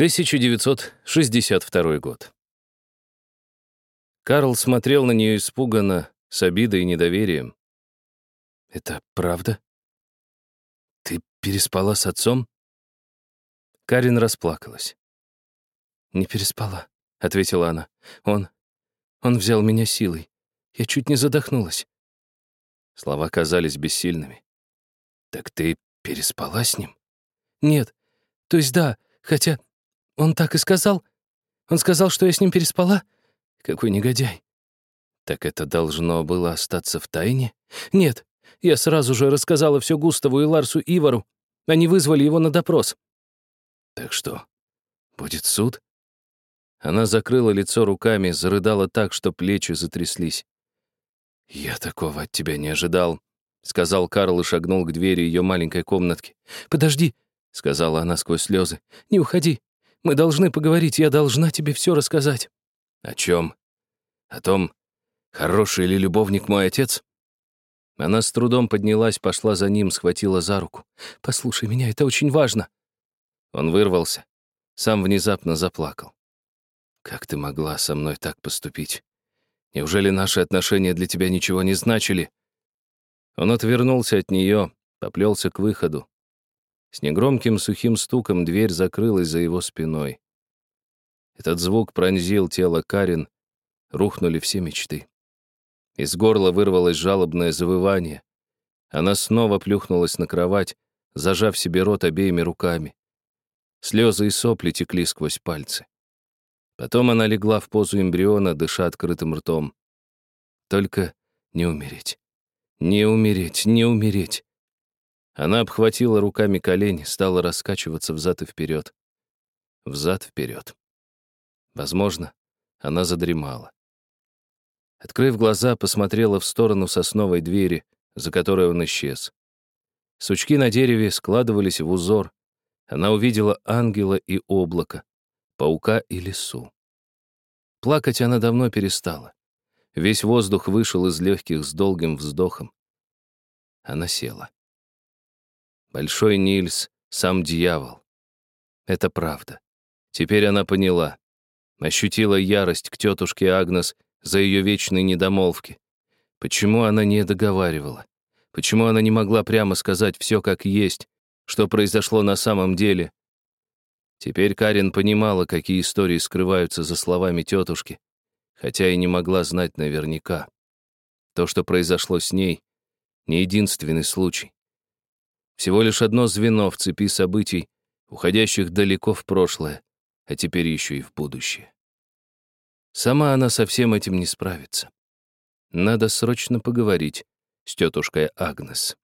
1962 год. Карл смотрел на нее испуганно, с обидой и недоверием. «Это правда? Ты переспала с отцом?» Карин расплакалась. «Не переспала», — ответила она. «Он... он взял меня силой. Я чуть не задохнулась». Слова казались бессильными. «Так ты переспала с ним?» «Нет. То есть да, хотя он так и сказал. Он сказал, что я с ним переспала. Какой негодяй. Так это должно было остаться в тайне? Нет, я сразу же рассказала все Густаву и Ларсу Ивару. Они вызвали его на допрос. Так что, будет суд? Она закрыла лицо руками, зарыдала так, что плечи затряслись. «Я такого от тебя не ожидал», — сказал Карл и шагнул к двери ее маленькой комнатки. «Подожди», — сказала она сквозь слезы. «Не уходи. Мы должны поговорить, я должна тебе все рассказать». «О чем? О том, хороший ли любовник мой отец?» Она с трудом поднялась, пошла за ним, схватила за руку. «Послушай меня, это очень важно». Он вырвался, сам внезапно заплакал. «Как ты могла со мной так поступить? Неужели наши отношения для тебя ничего не значили?» Он отвернулся от нее, поплелся к выходу, с негромким сухим стуком дверь закрылась за его спиной. Этот звук пронзил тело Карин, рухнули все мечты. Из горла вырвалось жалобное завывание. Она снова плюхнулась на кровать, зажав себе рот обеими руками. Слезы и сопли текли сквозь пальцы. Потом она легла в позу эмбриона, дыша открытым ртом. Только не умереть. Не умереть, не умереть. Она обхватила руками колени, стала раскачиваться взад и вперед. Взад-вперед. Возможно, она задремала. Открыв глаза, посмотрела в сторону сосновой двери, за которой он исчез. Сучки на дереве складывались в узор. Она увидела ангела и облако, паука и лису. Плакать она давно перестала. Весь воздух вышел из легких с долгим вздохом. Она села. Большой Нильс — сам дьявол. Это правда. Теперь она поняла. Ощутила ярость к тетушке Агнес за ее вечные недомолвки. Почему она не договаривала? Почему она не могла прямо сказать все как есть, что произошло на самом деле? Теперь Карин понимала, какие истории скрываются за словами тетушки, хотя и не могла знать наверняка. То, что произошло с ней, не единственный случай. Всего лишь одно звено в цепи событий, уходящих далеко в прошлое, а теперь еще и в будущее. Сама она со всем этим не справится. Надо срочно поговорить с тетушкой Агнес.